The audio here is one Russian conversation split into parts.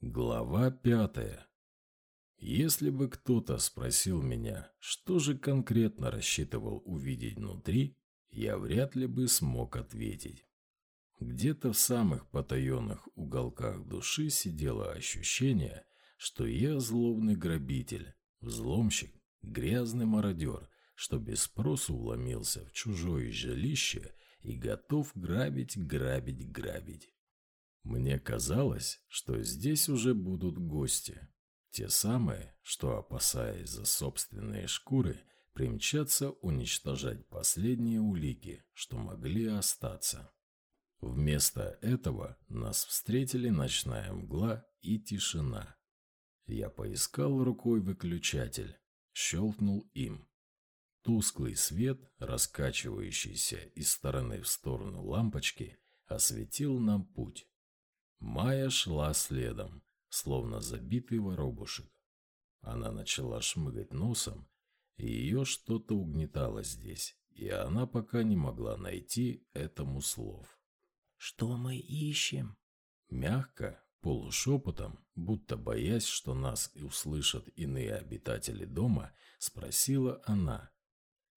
Глава пятая. Если бы кто-то спросил меня, что же конкретно рассчитывал увидеть внутри, я вряд ли бы смог ответить. Где-то в самых потаенных уголках души сидело ощущение, что я злобный грабитель, взломщик, грязный мародер, что без спросу вломился в чужое жилище и готов грабить, грабить, грабить. Мне казалось, что здесь уже будут гости. Те самые, что, опасаясь за собственные шкуры, примчатся уничтожать последние улики, что могли остаться. Вместо этого нас встретили ночная мгла и тишина. Я поискал рукой выключатель, щелкнул им. Тусклый свет, раскачивающийся из стороны в сторону лампочки, осветил нам путь. Майя шла следом, словно забитый воробушек. Она начала шмыгать носом, и ее что-то угнетало здесь, и она пока не могла найти этому слов. «Что мы ищем?» Мягко, полушепотом, будто боясь, что нас и услышат иные обитатели дома, спросила она.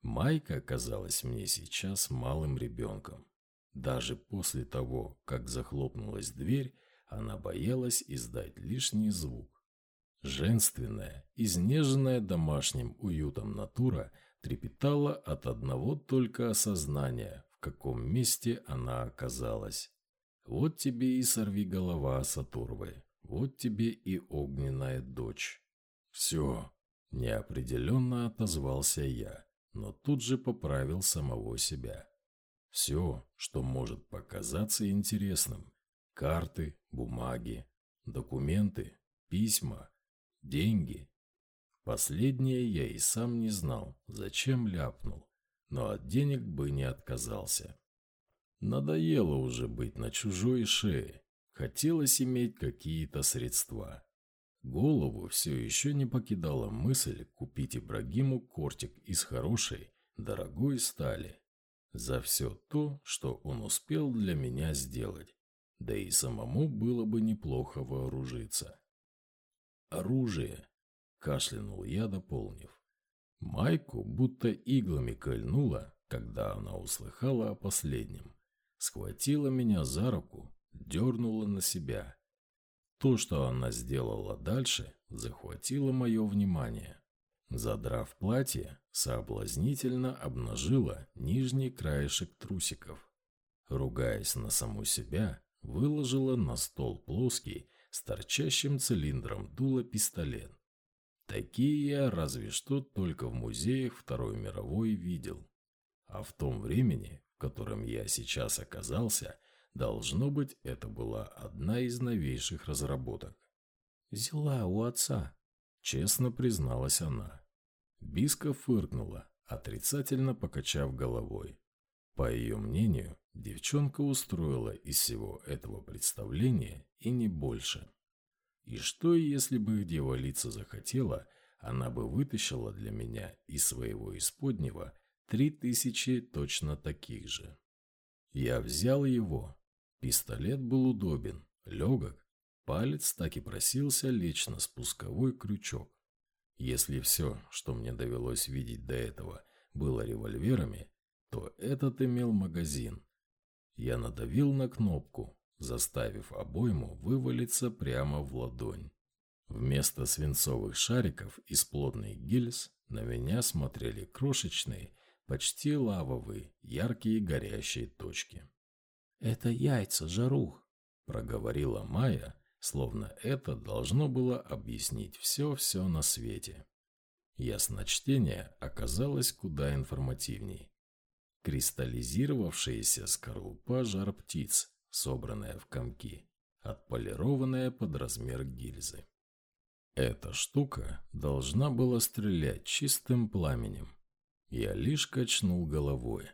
Майка казалась мне сейчас малым ребенком. Даже после того, как захлопнулась дверь, она боялась издать лишний звук. Женственная, изнеженная домашним уютом натура трепетала от одного только осознания, в каком месте она оказалась. Вот тебе и сорви голова с оторвой, вот тебе и огненная дочь. Все, неопределенно отозвался я, но тут же поправил самого себя. Все, что может показаться интересным. Карты, бумаги, документы, письма, деньги. Последнее я и сам не знал, зачем ляпнул, но от денег бы не отказался. Надоело уже быть на чужой шее. Хотелось иметь какие-то средства. Голову все еще не покидала мысль купить Ибрагиму кортик из хорошей, дорогой стали за все то, что он успел для меня сделать. Да и самому было бы неплохо вооружиться. Оружие, кашлянул я, дополнив. Майку будто иглами кольнула, когда она услыхала о последнем. Схватила меня за руку, дернула на себя. То, что она сделала дальше, захватило мое внимание. Задрав платье, соблазнительно обнажила нижний краешек трусиков. Ругаясь на саму себя, выложила на стол плоский с торчащим цилиндром дула пистолет. Такие я разве что только в музеях Второй мировой видел. А в том времени, в котором я сейчас оказался, должно быть, это была одна из новейших разработок. «Взяла у отца», — честно призналась она. Биска фыркнула, отрицательно покачав головой. По ее мнению, девчонка устроила из всего этого представления и не больше. И что, если бы девалица захотела, она бы вытащила для меня из своего исподнего три тысячи точно таких же. Я взял его. Пистолет был удобен, легок. Палец так и просился лечь на спусковой крючок. Если все, что мне довелось видеть до этого, было револьверами, то этот имел магазин. Я надавил на кнопку, заставив обойму вывалиться прямо в ладонь. Вместо свинцовых шариков из плотных гильз на меня смотрели крошечные, почти лавовые, яркие горящие точки. «Это яйца, жарух», — проговорила Майя, Словно это должно было объяснить все-все на свете. Ясночтение оказалось куда информативней. Кристаллизировавшаяся скорлупа жар птиц, собранная в комки, отполированная под размер гильзы. Эта штука должна была стрелять чистым пламенем. Я лишь качнул головой.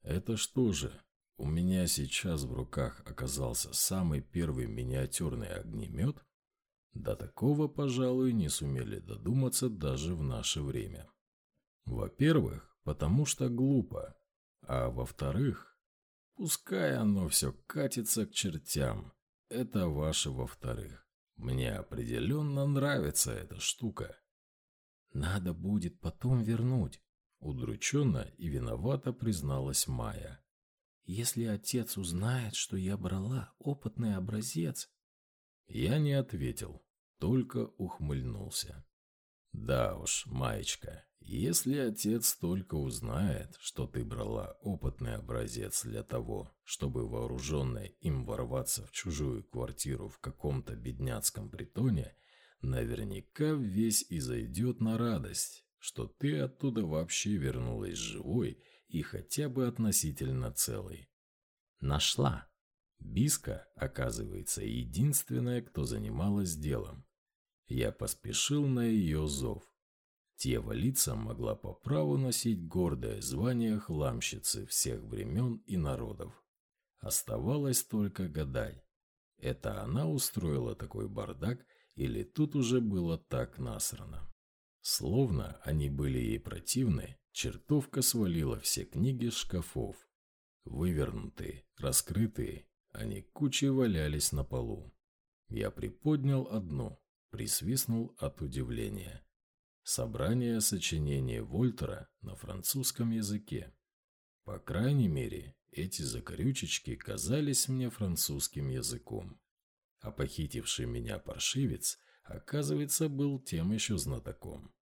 Это что же, у меня сейчас в руках оказался самый первый миниатюрный огнемет? До такого, пожалуй, не сумели додуматься даже в наше время. Во-первых, потому что глупо. А во-вторых, пускай оно все катится к чертям. Это ваше во-вторых. Мне определенно нравится эта штука. Надо будет потом вернуть. Удрученно и виновато призналась Майя. Если отец узнает, что я брала опытный образец... Я не ответил, только ухмыльнулся. Да уж, Маечка, если отец только узнает, что ты брала опытный образец для того, чтобы вооруженная им ворваться в чужую квартиру в каком-то бедняцком притоне, наверняка весь и зайдет на радость, что ты оттуда вообще вернулась живой и хотя бы относительно целой. Нашла. Биска, оказывается, единственная, кто занималась делом. Я поспешил на ее зов. Тева лица могла по праву носить гордое звание хламщицы всех времен и народов. Оставалось только гадать. Это она устроила такой бардак или тут уже было так насрано? Словно они были ей противны, чертовка свалила все книги с шкафов. Вывернутые, раскрытые, они кучей валялись на полу. Я приподнял одну, присвистнул от удивления. Собрание сочинений Вольтера на французском языке. По крайней мере, эти закорючечки казались мне французским языком. А похитивший меня паршивец, оказывается, был тем еще знатоком.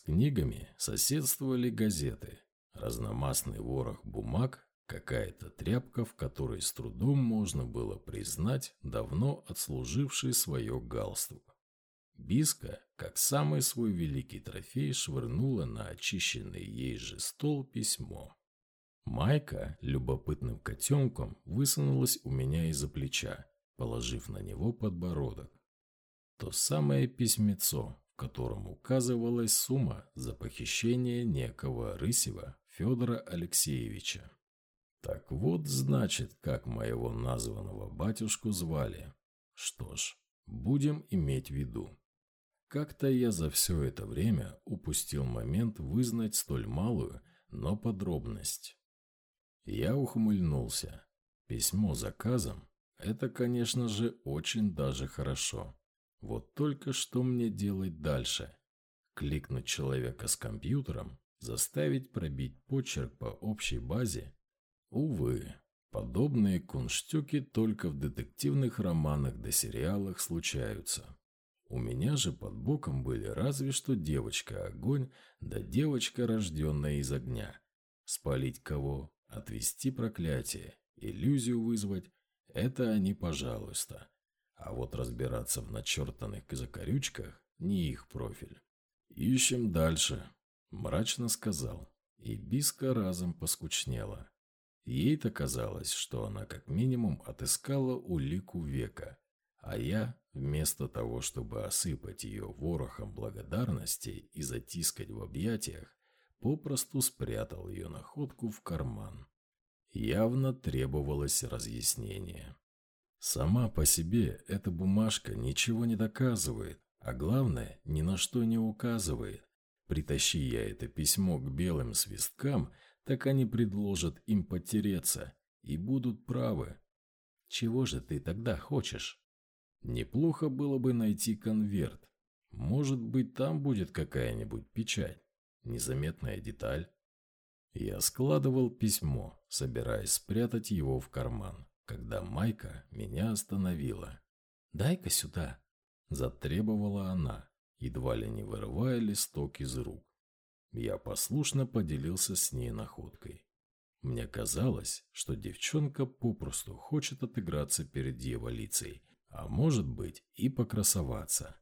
С книгами соседствовали газеты, разномастный ворох бумаг, какая-то тряпка, в которой с трудом можно было признать давно отслуживший свое галстук. Биска, как самый свой великий трофей, швырнула на очищенный ей же стол письмо. Майка любопытным котенком высунулась у меня из-за плеча, положив на него подбородок. То самое письмецо, котором указывалась сумма за похищение некого Рысева Федора Алексеевича. Так вот, значит, как моего названного батюшку звали. Что ж, будем иметь в виду. Как-то я за все это время упустил момент вызнать столь малую, но подробность. Я ухмыльнулся. Письмо заказом – это, конечно же, очень даже хорошо. Вот только что мне делать дальше? Кликнуть человека с компьютером, заставить пробить почерк по общей базе? Увы, подобные кунштюки только в детективных романах да сериалах случаются. У меня же под боком были разве что девочка-огонь, да девочка, рожденная из огня. Спалить кого, отвести проклятие, иллюзию вызвать – это они, пожалуйста. А вот разбираться в начертанных закорючках – не их профиль. «Ищем дальше», – мрачно сказал. И Биска разом поскучнела. Ей-то казалось, что она как минимум отыскала улику века, а я, вместо того, чтобы осыпать ее ворохом благодарности и затискать в объятиях, попросту спрятал ее находку в карман. Явно требовалось разъяснение. Сама по себе эта бумажка ничего не доказывает, а главное, ни на что не указывает. Притащи я это письмо к белым свисткам, так они предложат им потереться и будут правы. Чего же ты тогда хочешь? Неплохо было бы найти конверт. Может быть, там будет какая-нибудь печать, незаметная деталь. Я складывал письмо, собираясь спрятать его в карман, когда Майка меня остановила. «Дай-ка сюда», – затребовала она, едва ли не вырывая листок из рук. Я послушно поделился с ней находкой. Мне казалось, что девчонка попросту хочет отыграться перед дьяволицей а может быть и покрасоваться.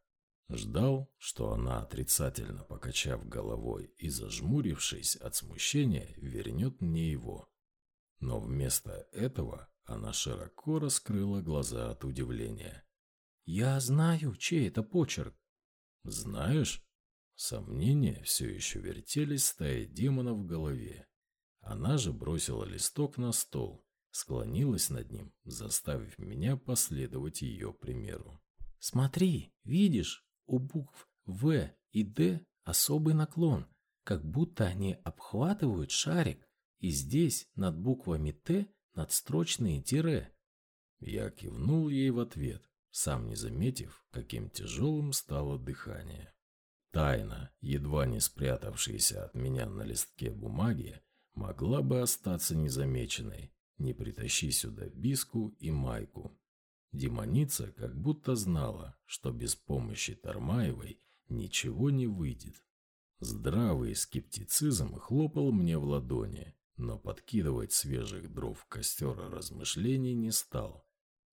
Ждал, что она, отрицательно покачав головой и зажмурившись от смущения, вернет мне его. Но вместо этого она широко раскрыла глаза от удивления. «Я знаю, чей это почерк». «Знаешь?» Сомнения все еще вертелись стаи демонов в голове. Она же бросила листок на стол склонилась над ним, заставив меня последовать ее примеру. «Смотри, видишь, у букв В и Д особый наклон, как будто они обхватывают шарик, и здесь над буквами Т надстрочные тире». Я кивнул ей в ответ, сам не заметив, каким тяжелым стало дыхание. Тайна, едва не спрятавшаяся от меня на листке бумаги, могла бы остаться незамеченной, не притащи сюда биску и майку. Демоница как будто знала, что без помощи Тармаевой ничего не выйдет. Здравый скептицизм хлопал мне в ладони, но подкидывать свежих дров в костер размышлений не стал.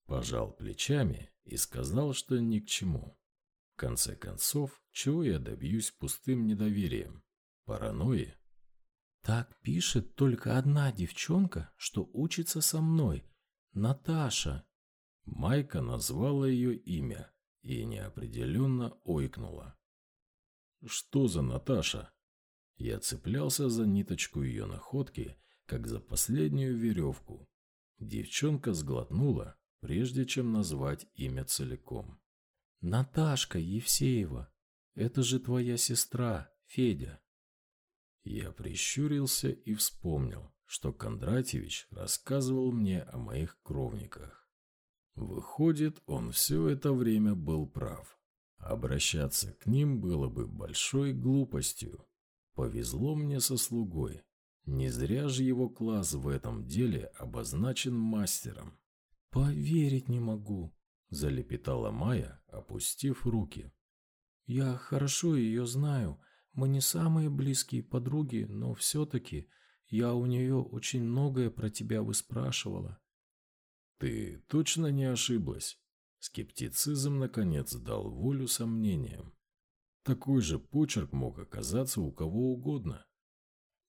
Пожал плечами и сказал, что ни к чему. В конце концов, чего я добьюсь пустым недоверием? Паранойи? Так пишет только одна девчонка, что учится со мной. Наташа. Майка назвала ее имя и неопределенно ойкнула. Что за Наташа? Я цеплялся за ниточку ее находки, как за последнюю веревку. Девчонка сглотнула, прежде чем назвать имя целиком. «Наташка Евсеева, это же твоя сестра, Федя». Я прищурился и вспомнил, что Кондратьевич рассказывал мне о моих кровниках. Выходит, он все это время был прав. Обращаться к ним было бы большой глупостью. Повезло мне со слугой. Не зря же его класс в этом деле обозначен мастером. «Поверить не могу», – залепетала Майя, опустив руки. «Я хорошо ее знаю. Мы не самые близкие подруги, но все-таки я у нее очень многое про тебя выспрашивала». «Ты точно не ошиблась?» Скептицизм, наконец, дал волю сомнениям. Такой же почерк мог оказаться у кого угодно.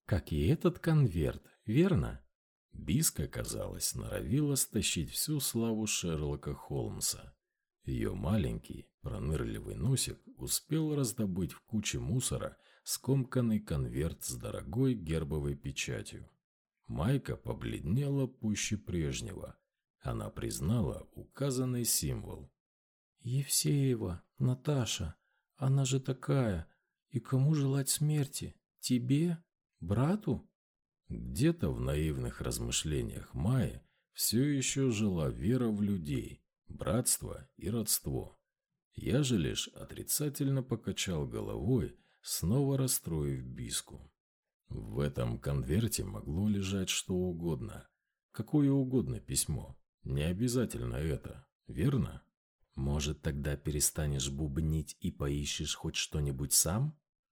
Как и этот конверт, верно? Биска, казалось, норовила стащить всю славу Шерлока Холмса. Ее маленький, пронырливый носик успел раздобыть в куче мусора скомканный конверт с дорогой гербовой печатью. Майка побледнела пуще прежнего. Она признала указанный символ. «Евсеева, Наташа, она же такая. И кому желать смерти? Тебе? Брату?» Где-то в наивных размышлениях Майи все еще жила вера в людей, братство и родство. Я же лишь отрицательно покачал головой, снова расстроив биску. В этом конверте могло лежать что угодно, какое угодно письмо. Не обязательно это, верно? Может, тогда перестанешь бубнить и поищешь хоть что-нибудь сам?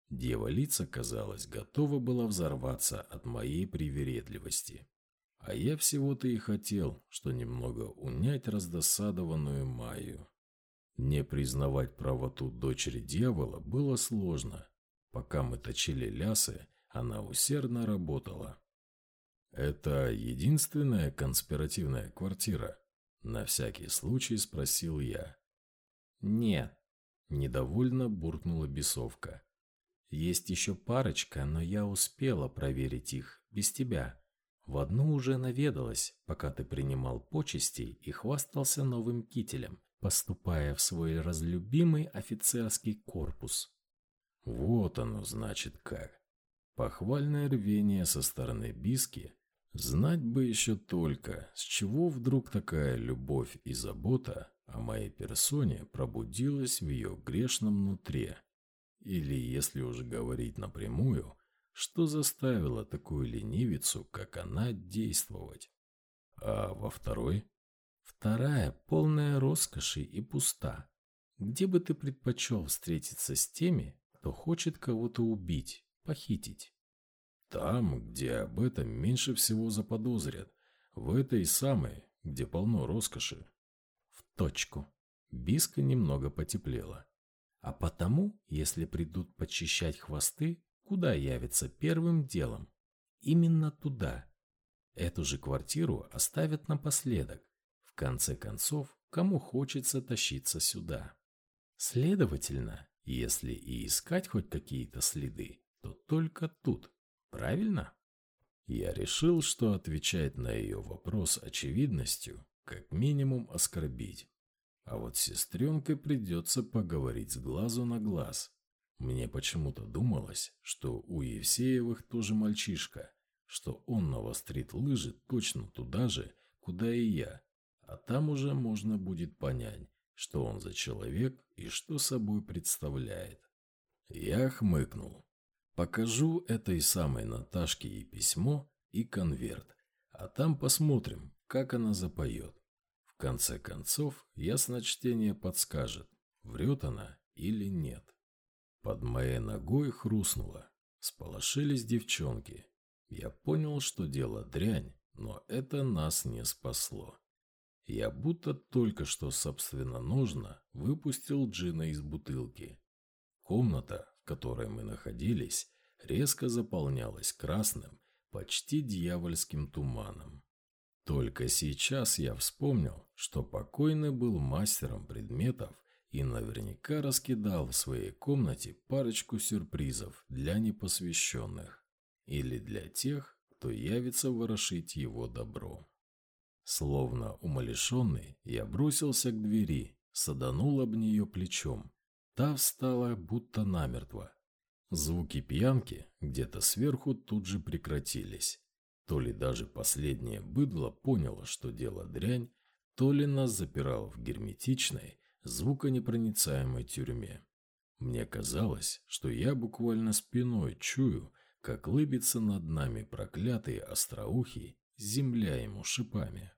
Дева лица, казалось, готова была взорваться от моей привередливости. А я всего-то и хотел, что немного унять раздосадованную Майю. Не признавать правоту дочери дьявола было сложно. Пока мы точили лясы, она усердно работала. «Это единственная конспиративная квартира?» На всякий случай спросил я. «Нет», – недовольно буркнула бесовка. Есть еще парочка, но я успела проверить их, без тебя. В одну уже наведалась, пока ты принимал почести и хвастался новым кителем, поступая в свой разлюбимый офицерский корпус. Вот оно, значит, как. Похвальное рвение со стороны Биски. Знать бы еще только, с чего вдруг такая любовь и забота о моей персоне пробудилась в ее грешном нутре. Или, если уж говорить напрямую, что заставило такую ленивицу, как она, действовать? А во второй? Вторая полная роскоши и пуста. Где бы ты предпочел встретиться с теми, кто хочет кого-то убить, похитить? Там, где об этом меньше всего заподозрят. В этой самой, где полно роскоши. В точку. Биска немного потеплела. А потому, если придут почищать хвосты, куда явится первым делом? Именно туда. Эту же квартиру оставят напоследок. В конце концов, кому хочется тащиться сюда. Следовательно, если и искать хоть какие-то следы, то только тут. Правильно? Я решил, что отвечать на ее вопрос очевидностью, как минимум оскорбить. А вот с сестренкой придется поговорить с глазу на глаз. Мне почему-то думалось, что у Евсеевых тоже мальчишка, что он навострит лыжи точно туда же, куда и я, а там уже можно будет понять, что он за человек и что собой представляет. Я хмыкнул. Покажу этой самой Наташке и письмо, и конверт, а там посмотрим, как она запоет. В конце концов, ясночтение подскажет, врет она или нет. Под моей ногой хрустнуло. Сполошились девчонки. Я понял, что дело дрянь, но это нас не спасло. Я будто только что собственно нужно выпустил джина из бутылки. Комната, которой мы находились, резко заполнялась красным, почти дьявольским туманом. Только сейчас я вспомнил, что покойный был мастером предметов и наверняка раскидал в своей комнате парочку сюрпризов для непосвященных или для тех, кто явится ворошить его добро. Словно умалишенный, я бросился к двери, саданул об нее плечом. Та встала, будто намертво. Звуки пьянки где-то сверху тут же прекратились. То ли даже последнее быдло поняло, что дело дрянь, то ли нас запирал в герметичной, звуконепроницаемой тюрьме. Мне казалось, что я буквально спиной чую, как лыбится над нами проклятый остроухий, земля ему шипами.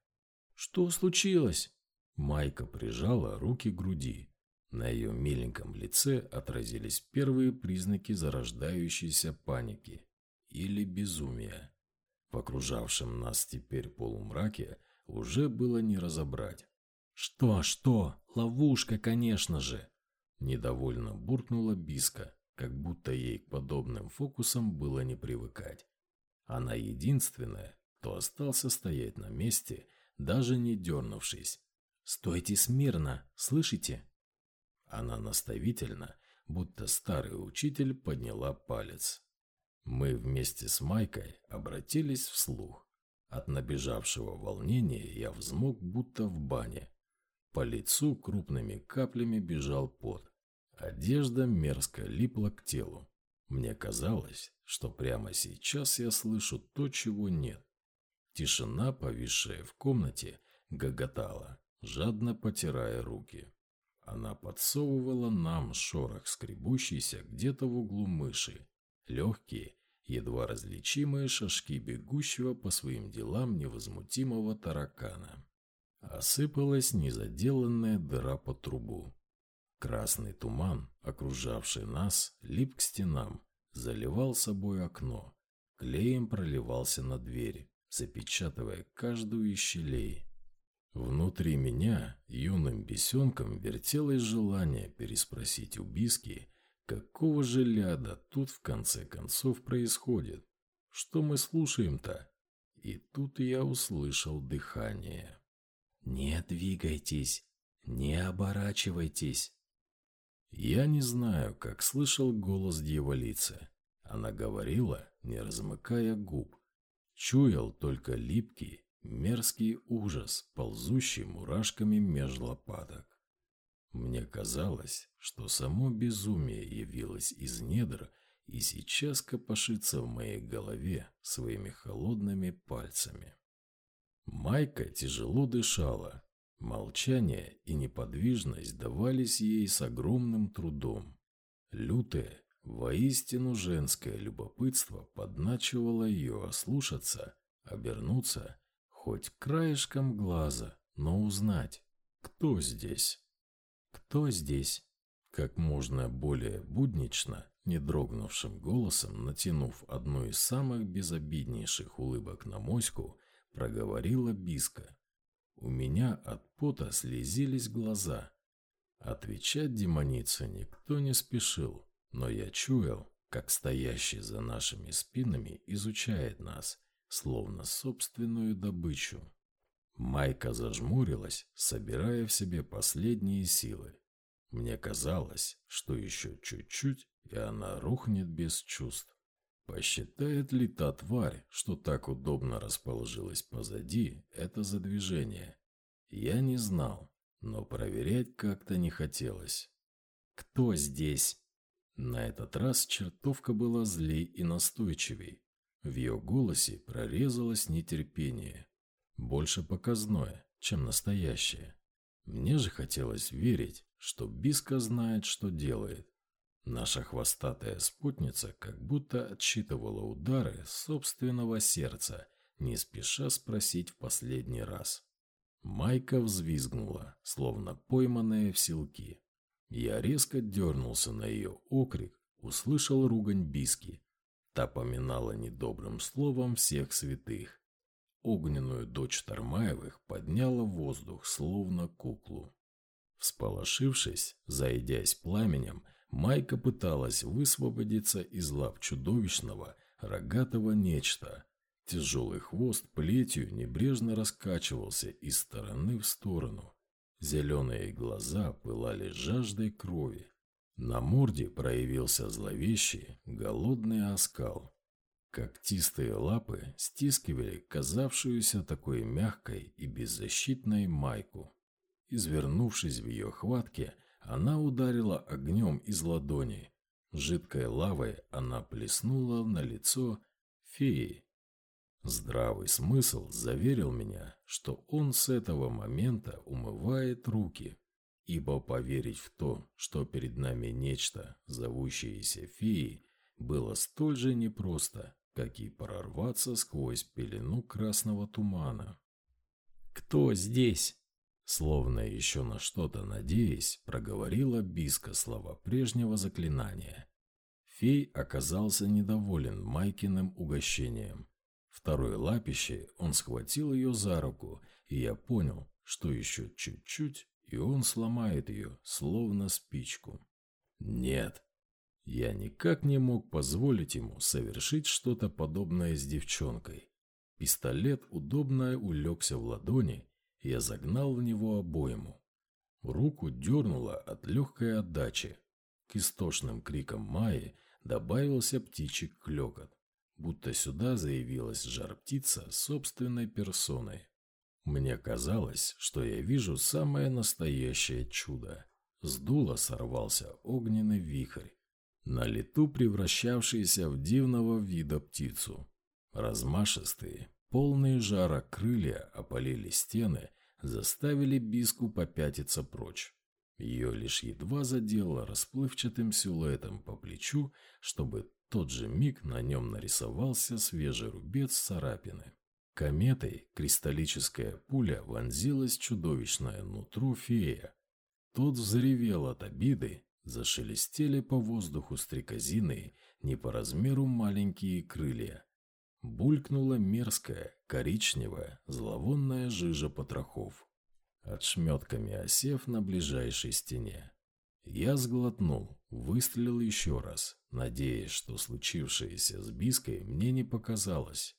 «Что случилось?» Майка прижала руки к груди. На ее миленьком лице отразились первые признаки зарождающейся паники или безумия. В окружавшем нас теперь полумраке уже было не разобрать. «Что, что? Ловушка, конечно же!» Недовольно буркнула Биска, как будто ей к подобным фокусам было не привыкать. Она единственная, кто остался стоять на месте даже не дернувшись. «Стойте смирно, слышите?» Она наставительно, будто старый учитель, подняла палец. Мы вместе с Майкой обратились вслух. От набежавшего волнения я взмок, будто в бане. По лицу крупными каплями бежал пот. Одежда мерзко липла к телу. Мне казалось, что прямо сейчас я слышу то, чего нет. Тишина, повисшая в комнате, гоготала, жадно потирая руки. Она подсовывала нам шорох скребущийся где-то в углу мыши, легкие, едва различимые шажки бегущего по своим делам невозмутимого таракана. Осыпалась незаделанная дыра по трубу. Красный туман, окружавший нас, лип к стенам, заливал собой окно, клеем проливался на дверь запечатывая каждую из щелей. Внутри меня юным бесенком вертелось желание переспросить у Биски, какого же ляда тут в конце концов происходит, что мы слушаем-то? И тут я услышал дыхание. «Не двигайтесь, не оборачивайтесь». Я не знаю, как слышал голос дьяволицы. Она говорила, не размыкая губ, Чуял только липкий, мерзкий ужас, ползущий мурашками меж лопаток. Мне казалось, что само безумие явилось из недр и сейчас копошится в моей голове своими холодными пальцами. Майка тяжело дышала. Молчание и неподвижность давались ей с огромным трудом. Лютая, Воистину женское любопытство подначивало ее ослушаться, обернуться, хоть краешком глаза, но узнать, кто здесь. Кто здесь? Как можно более буднично, не дрогнувшим голосом, натянув одну из самых безобиднейших улыбок на моську, проговорила Биска. У меня от пота слезились глаза. Отвечать демонице никто не спешил. Но я чуял, как стоящий за нашими спинами изучает нас, словно собственную добычу. Майка зажмурилась, собирая в себе последние силы. Мне казалось, что еще чуть-чуть, и она рухнет без чувств. Посчитает ли та тварь, что так удобно расположилась позади, это за движение? Я не знал, но проверять как-то не хотелось. «Кто здесь?» На этот раз чертовка была злей и настойчивей. В ее голосе прорезалось нетерпение. Больше показное, чем настоящее. Мне же хотелось верить, что Биска знает, что делает. Наша хвостатая спутница как будто отсчитывала удары собственного сердца, не спеша спросить в последний раз. Майка взвизгнула, словно пойманная в селки. Я резко дернулся на ее окрик, услышал ругань Биски. Та поминала недобрым словом всех святых. Огненную дочь Тармаевых подняла в воздух, словно куклу. Всполошившись, зайдясь пламенем, Майка пыталась высвободиться из лап чудовищного, рогатого нечто. Тяжелый хвост плетью небрежно раскачивался из стороны в сторону. Зеленые глаза пылали жаждой крови. На морде проявился зловещий, голодный оскал. Когтистые лапы стискивали казавшуюся такой мягкой и беззащитной майку. Извернувшись в ее хватке, она ударила огнем из ладони. Жидкой лавой она плеснула на лицо феи. Здравый смысл заверил меня, что он с этого момента умывает руки, ибо поверить в то, что перед нами нечто, зовущееся феей, было столь же непросто, как и прорваться сквозь пелену красного тумана. «Кто здесь?» Словно еще на что-то надеясь, проговорила Биска слова прежнего заклинания. Фей оказался недоволен Майкиным угощением. Второй лапище он схватил ее за руку, и я понял, что еще чуть-чуть, и он сломает ее, словно спичку. Нет, я никак не мог позволить ему совершить что-то подобное с девчонкой. Пистолет удобно улегся в ладони, я загнал в него обойму. Руку дернуло от легкой отдачи. К истошным крикам Майи добавился птичий клекот, будто сюда заявилась жар-птица собственной персоной. Мне казалось, что я вижу самое настоящее чудо. С дула сорвался огненный вихрь, на лету превращавшийся в дивного вида птицу. Размашистые, Полные жара крылья опалили стены, заставили Биску попятиться прочь. Ее лишь едва задело расплывчатым силуэтом по плечу, чтобы тот же миг на нем нарисовался свежий рубец царапины. Кометой кристаллическая пуля вонзилась чудовищное нутро фея. Тот взревел от обиды, зашелестели по воздуху стрекозиные, не по размеру маленькие крылья. Булькнула мерзкая, коричневая, зловонная жижа потрохов, отшметками осев на ближайшей стене. Я сглотнул, выстрелил еще раз, надеясь, что случившееся с Биской мне не показалось.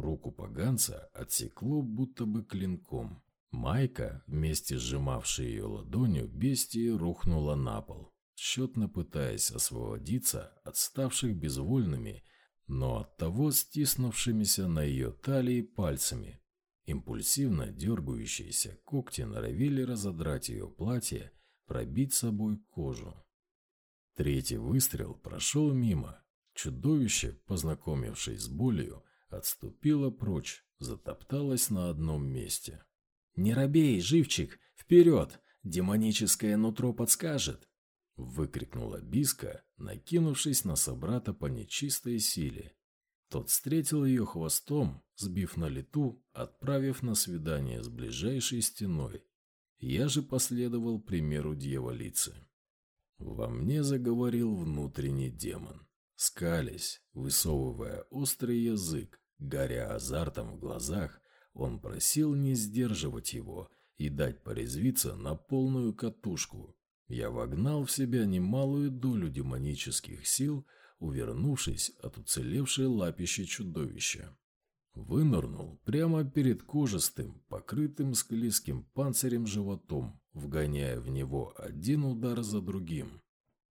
Руку поганца отсекло будто бы клинком. Майка, вместе сжимавшая ее ладонью, бестии рухнула на пол, тщетно пытаясь освободиться от ставших безвольными но оттого стиснувшимися на ее талии пальцами. Импульсивно дергающиеся когти норовили разодрать ее платье, пробить собой кожу. Третий выстрел прошел мимо. Чудовище, познакомившись с болью, отступило прочь, затопталось на одном месте. «Не робей, живчик! Вперед! Демоническое нутро подскажет!» Выкрикнула Биска, накинувшись на собрата по нечистой силе. Тот встретил ее хвостом, сбив на лету, отправив на свидание с ближайшей стеной. Я же последовал примеру дьяволицы. Во мне заговорил внутренний демон. Скались, высовывая острый язык, горя азартом в глазах, он просил не сдерживать его и дать порезвиться на полную катушку, я вогнал в себя немалую долю демонических сил, увернувшись от уцелевшей лапища чудовища. Вынырнул прямо перед кожистым, покрытым склизким панцирем животом, вгоняя в него один удар за другим.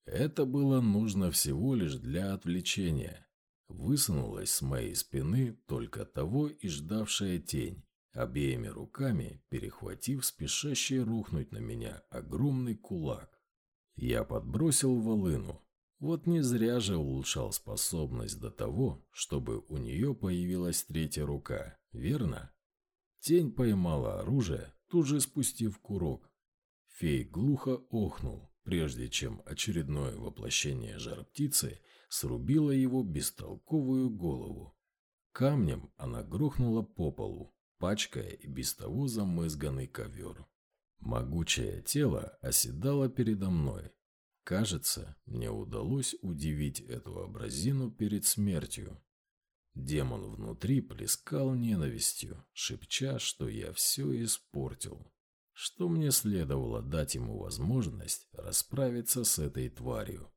Это было нужно всего лишь для отвлечения. Высунулась с моей спины только того и ждавшая тень, обеими руками перехватив спешащий рухнуть на меня огромный кулак. Я подбросил волыну. Вот не зря же улучшал способность до того, чтобы у нее появилась третья рука, верно? Тень поймала оружие, тут же спустив курок. Фей глухо охнул, прежде чем очередное воплощение жар-птицы срубило его бестолковую голову. Камнем она грохнула по полу, пачкая и без того замызганный ковер. Могучее тело оседало передо мной. Кажется, мне удалось удивить эту образину перед смертью. Демон внутри плескал ненавистью, шепча, что я все испортил. Что мне следовало дать ему возможность расправиться с этой тварью.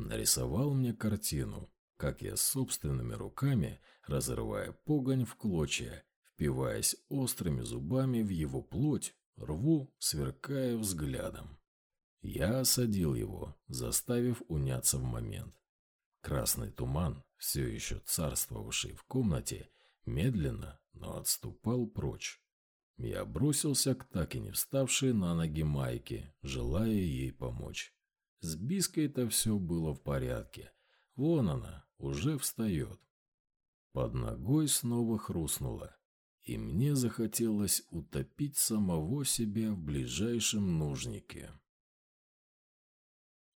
Нарисовал мне картину, как я собственными руками, разрывая погонь в клочья, впиваясь острыми зубами в его плоть, рву, сверкая взглядом. Я осадил его, заставив уняться в момент. Красный туман, все еще царствовавший в комнате, медленно, но отступал прочь. Я бросился к так и не вставшей на ноги Майке, желая ей помочь. С Биской-то все было в порядке. Вон она, уже встает. Под ногой снова хрустнуло, и мне захотелось утопить самого себя в ближайшем нужнике.